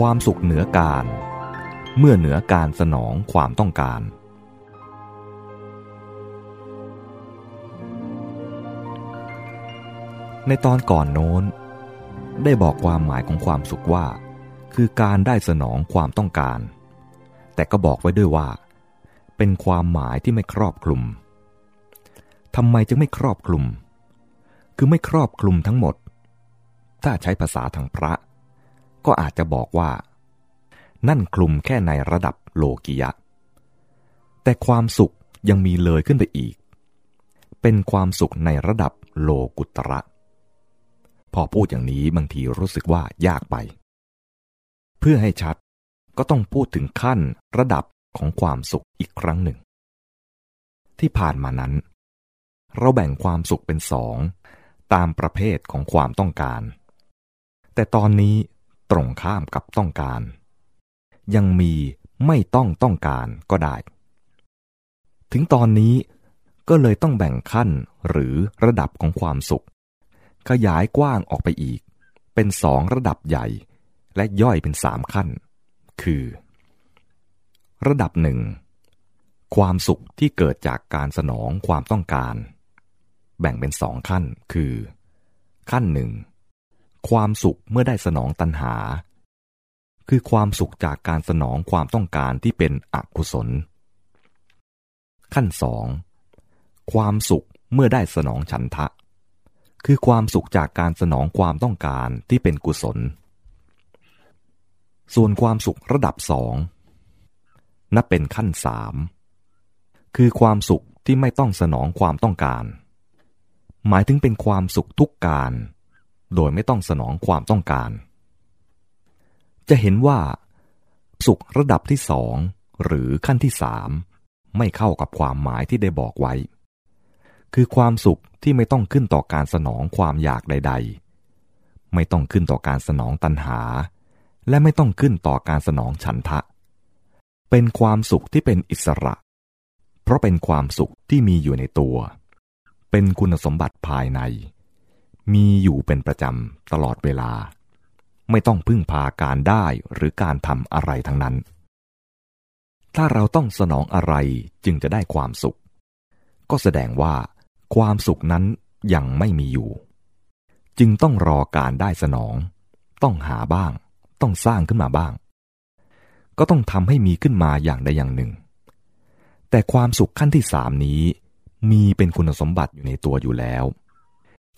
ความสุขเหนือการ เมื่อเหนือการสนองความต้องการ ในตอนก่อนโน้น ได้บอกความหมายของความสุขว่า คือการได้สนองความต้องการ แต่ก็บอกไว้ด้วยว่า เป็นความหมายที่ไม่ครอบคลุมทำไมจึงไม่ครอบคลุม คือไม่ครอบคลุมทั้งหมด ถ้าใช้ภาษาทางพระ ก็อาจจะบอกว่า นั่นคลุมแค่ในระดับโลกิยะ แต่ความสุขยังมีเลยขึ้นไปอีก เป็นความสุขในระดับโลกุตระ พอพูดอย่างนี้บางทีรู้สึกว่ายากไป เพื่อให้ชัดก็ต้องพูดถึงขั้นระดับของความสุขอีกครั้งหนึ่ง ที่ผ่านมานั้น เราแบ่งความสุขเป็นสอง ตามประเภทของความต้องการ แต่ตอนนี้ ตรงข้ามกับต้องการ ยังมีไม่ต้องต้องการก็ได้ ถึงตอนนี้ก็เลยต้องแบ่งขั้นหรือระดับของความสุข ขยายกว้างออกไปอีก เป็นสองระดับใหญ่ และย่อยเป็นสามขั้น คือ ระดับหนึ่งความสุขที่เกิดจากการสนองความต้องการ แบ่งเป็นสองขั้นคือ ขั้นหนึ่ง ความสุขเมื่อได้สนองตัณหา คือความสุขจากการสนองความต้องการที่เป็นอกุศล ขั้นสองความสุขเมื่อได้สนองฉันทะ คือความสุขจากการสนองความต้องการที่เป็นกุศล ส่วนความสุขระดับสองนับเป็นขั้นสามคือความสุขที่ไม่ต้องสนองความต้องการ หมายถึงเป็นความสุขทุกการ โดยไม่ต้องสนองความต้องการ จะเห็นว่า สุขระดับที่สองหรือขั้นที่สามไม่เข้ากับความหมายที่ได้บอกไว้ คือความสุขที่ไม่ต้องขึ้นต่อการสนองความอยากใด ๆ ไม่ต้องขึ้นต่อการสนองตัณหา และไม่ต้องขึ้นต่อการสนองฉันทะ เป็นความสุขที่เป็นอิสระ เพราะเป็นความสุขที่มีอยู่ในตัว เป็นคุณสมบัติภายใน มีอยู่เป็นประจำตลอดเวลา ไม่ต้องพึ่งพาการได้หรือการทำอะไรทั้งนั้น ถ้าเราต้องสนองอะไรจึงจะได้ความสุข ก็แสดงว่า ความสุขนั้นยังไม่มีอยู่ จึงต้องรอการได้สนอง ต้องหาบ้าง ต้องสร้างขึ้นมาบ้าง ก็ต้องทำให้มีขึ้นมาอย่างใดอย่างหนึ่ง แต่ความสุขขั้นที่สามนี้ มีเป็นคุณสมบัติอยู่ในตัวอยู่แล้ว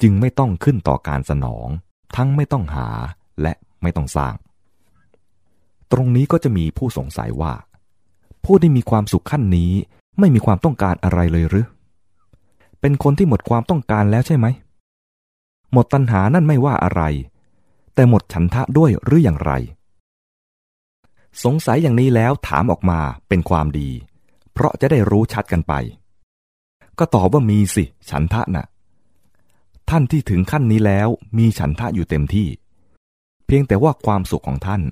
จึงไม่ต้องขึ้นต่อการสนอง ทั้งไม่ต้องหาและไม่ต้องสร้าง ตรงนี้ก็จะมีผู้สงสัยว่า ผู้ที่มีความสุขขั้นนี้ไม่มีความต้องการอะไรเลยหรือ เป็นคนที่หมดความต้องการแล้วใช่ไหม หมดตัณหานั่นไม่ว่าอะไร แต่หมดฉันทะด้วยหรืออย่างไร สงสัยอย่างนี้แล้วถามออกมาเป็นความดี เพราะจะได้รู้ชัดกันไป ก็ตอบว่ามีสิ ฉันทะนะ่ะ ท่านที่ถึงขั้นนี้แล้วมีฉันทะอยู่เต็มที่ เพียงแต่ว่าความสุขของท่าน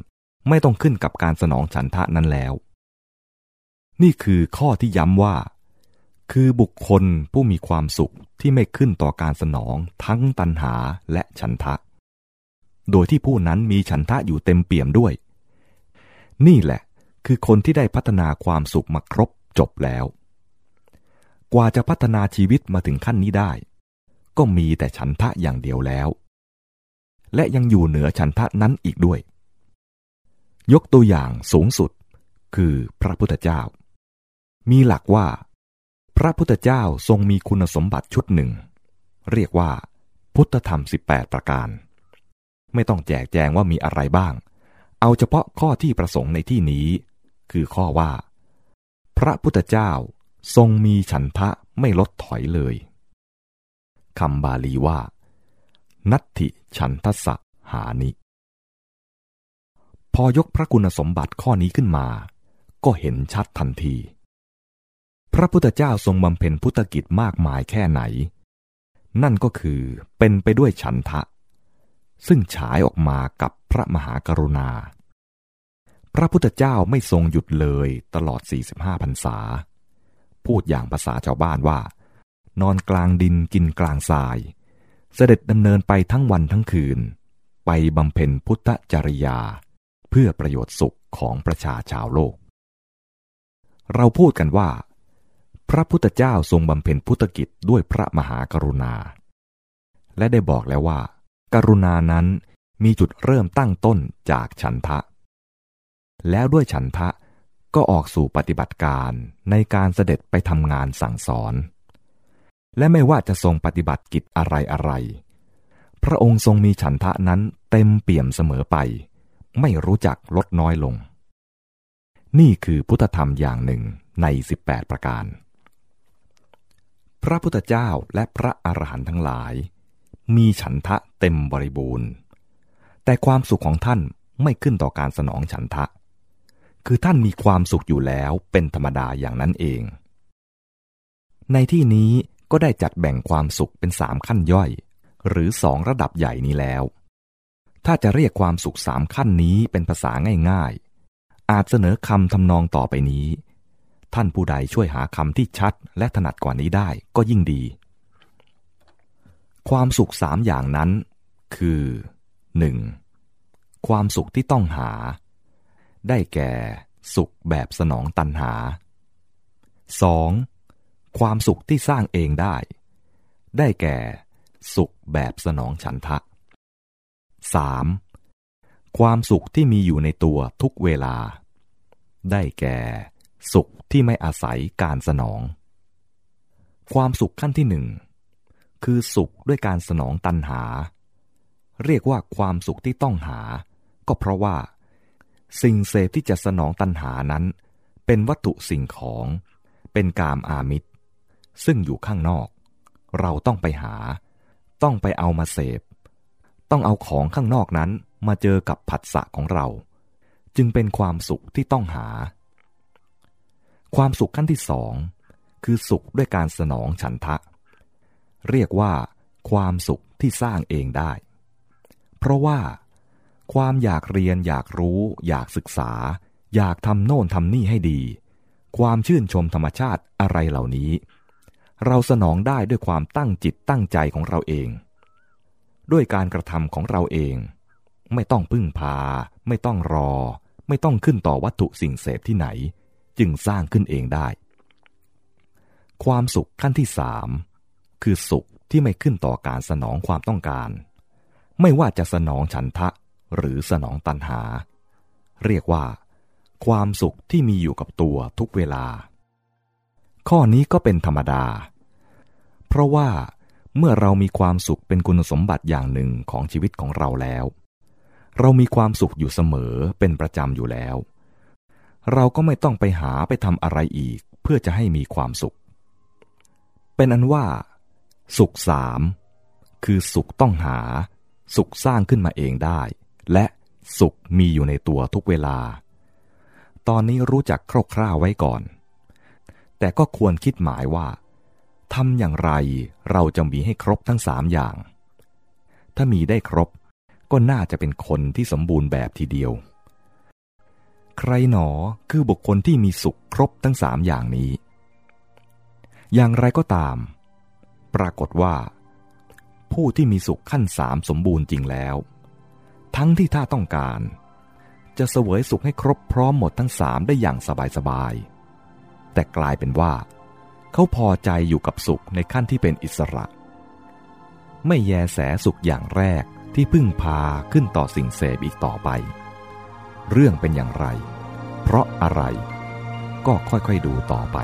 ไม่ต้องขึ้นกับการสนองฉันทะนั้นแล้ว นี่คือข้อที่ย้ำว่า คือบุคคลผู้มีความสุขที่ไม่ขึ้นต่อการสนองทั้งตัณหาและฉันทะ โดยที่ผู้นั้นมีฉันทะอยู่เต็มเปี่ยมด้วย นี่แหละคือคนที่ได้พัฒนาความสุขมาครบจบแล้ว กว่าจะพัฒนาชีวิตมาถึงขั้นนี้ได้ ก็มีแต่ฉันทะอย่างเดียวแล้ว และยังอยู่เหนือฉันทะนั้นอีกด้วย ยกตัวอย่างสูงสุดคือพระพุทธเจ้า มีหลักว่า พระพุทธเจ้าทรงมีคุณสมบัติชุดหนึ่ง เรียกว่า พุทธธรรม 18 ประการ ไม่ต้องแจกแจงว่ามีอะไรบ้าง เอาเฉพาะข้อที่ประสงค์ในที่นี้ คือข้อว่า พระพุทธเจ้าทรงมีฉันทะไม่ลดถอยเลย คำบาลีว่า นัตถิฉันทสะหานิ พอยกพระคุณสมบัติข้อนี้ขึ้นมา ก็เห็นชัดทันที พระพุทธเจ้าทรงบำเพ็ญพุทธกิจมากมายแค่ไหน นั่นก็คือเป็นไปด้วยฉันทะ ซึ่งฉายออกมากับพระมหากรุณา พระพุทธเจ้าไม่ทรงหยุดเลยตลอด 45พรรษา พูดอย่างภาษาชาวบ้านว่า นอนกลางดินกินกลางทราย เสด็จดำเนินไปทั้งวันทั้งคืน ไปบำเพ็ญพุทธจริยาพพื่อประโยชน์สุขของประชาชาวโลก เราพูดกันว่า พระพุทธเจ้าทรงบำเพ็ญพุทธกิจด้วยพระมหากรุณา และได้บอกแล้วว่า กรุณานั้นมีจุดเริ่มตั้งต้นจากฉันทะ แล้วด้วยฉันทะก็ออกสู่ปฏิบัติการในการเสด็จไปทำงานสั่งสอน และไม่ว่าจะทรงปฏิบัติกิจอะไรอะไร พระองค์ทรงมีฉันทะนั้นเต็มเปี่ยมเสมอไป ไม่รู้จักลดน้อยลง นี่คือพุทธธรรมอย่างหนึ่งใน 18 ประการ พระพุทธเจ้าและพระอรหันต์ทั้งหลาย มีฉันทะเต็มบริบูรณ์ แต่ความสุขของท่านไม่ขึ้นต่อการสนองฉันทะ คือท่านมีความสุขอยู่แล้วเป็นธรรมดาอย่างนั้นเอง ในที่นี้ ก็ได้จัดแบ่งความสุขเป็นสามขั้นย่อย หรือสองระดับใหญ่นี้แล้ว ถ้าจะเรียกความสุขสามขั้นนี้เป็นภาษาง่ายๆ อาจเสนอคำทำนองต่อไปนี้ ท่านผู้ใดช่วยหาคำที่ชัดและถนัดกว่านี้ได้ก็ยิ่งดี ความสุขสามอย่างนั้น คือ 1. ความสุขที่ต้องหา ได้แก่ สุขแบบสนองตันหา 2. ความสุขที่สร้างเองได้ ได้แก่สุขแบบสนองฉันทะ 3. ความสุขที่มีอยู่ในตัวทุกเวลา ได้แก่ สุขที่ไม่อาศัยการสนอง ความสุขขั้นที่หนึ่งคือสุขด้วยการสนองตันหา เรียกว่าความสุขที่ต้องหา ก็เพราะว่า สิ่งเสพที่จะสนองตัณหานั้น เป็นวัตถุสิ่งของ เป็นกามอามิตร ซึ่งอยู่ข้างนอก เราต้องไปหา ต้องไปเอามาเสพ ต้องเอาของข้างนอกนั้นมาเจอกับผัสสะของเรา จึงเป็นความสุขที่ต้องหา ความสุขขั้นที่สองคือสุขด้วยการสนองฉันทะ เรียกว่า ความสุขที่สร้างเองได้ เพราะว่า ความอยากเรียนอยากรู้ อยากศึกษา อยากทำโน่นทำนี่ให้ดี ความชื่นชมธรรมชาติอะไรเหล่านี้ เราสนองได้ด้วยความตั้งจิตตั้งใจของเราเอง ด้วยการกระทำของเราเอง ไม่ต้องพึ่งพา ไม่ต้องรอ ไม่ต้องขึ้นต่อวัตถุสิ่งเสพที่ไหน จึงสร้างขึ้นเองได้ ความสุขขั้นที่สามคือสุขที่ไม่ขึ้นต่อการสนองความต้องการ ไม่ว่าจะสนองฉันทะหรือสนองตันหา เรียกว่า ความสุขที่มีอยู่กับตัวทุกเวลา ข้อนี้ก็เป็นธรรมดา เพราะว่าเมื่อเรามีความสุขเป็นคุณสมบัติอย่างหนึ่งของชีวิตของเราแล้ว เรามีความสุขอยู่เสมอเป็นประจำอยู่แล้ว เราก็ไม่ต้องไปหาไปทำอะไรอีกเพื่อจะให้มีความสุข เป็นอันว่า สุขสามคือสุขต้องหา สุขสร้างขึ้นมาเองได้ และสุขมีอยู่ในตัวทุกเวลา ตอนนี้รู้จักคร่าวๆไว้ก่อน แต่ก็ควรคิดหมายว่า ทำอย่างไรเราจะมีให้ครบทั้งสามอย่าง ถ้ามีได้ครบก็น่าจะเป็นคนที่สมบูรณ์แบบทีเดียว ใครหนอคือบุคคลที่มีสุขครบทั้งสามอย่างนี้ อย่างไรก็ตาม ปรากฏว่า ผู้ที่มีสุขขั้นสามสมบูรณ์จริงแล้ว ทั้งที่ถ้าต้องการ จะเสวยสุขให้ครบพร้อมหมดทั้งสามได้อย่างสบายๆแต่กลายเป็นว่า เขาพอใจอยู่กับสุขในขั้นที่เป็นอิสระ ไม่แยแสสุขอย่างแรกที่พึ่งพาขึ้นต่อสิ่งเสพอีกต่อไป เรื่องเป็นอย่างไร เพราะอะไร ก็ค่อยๆดูต่อไป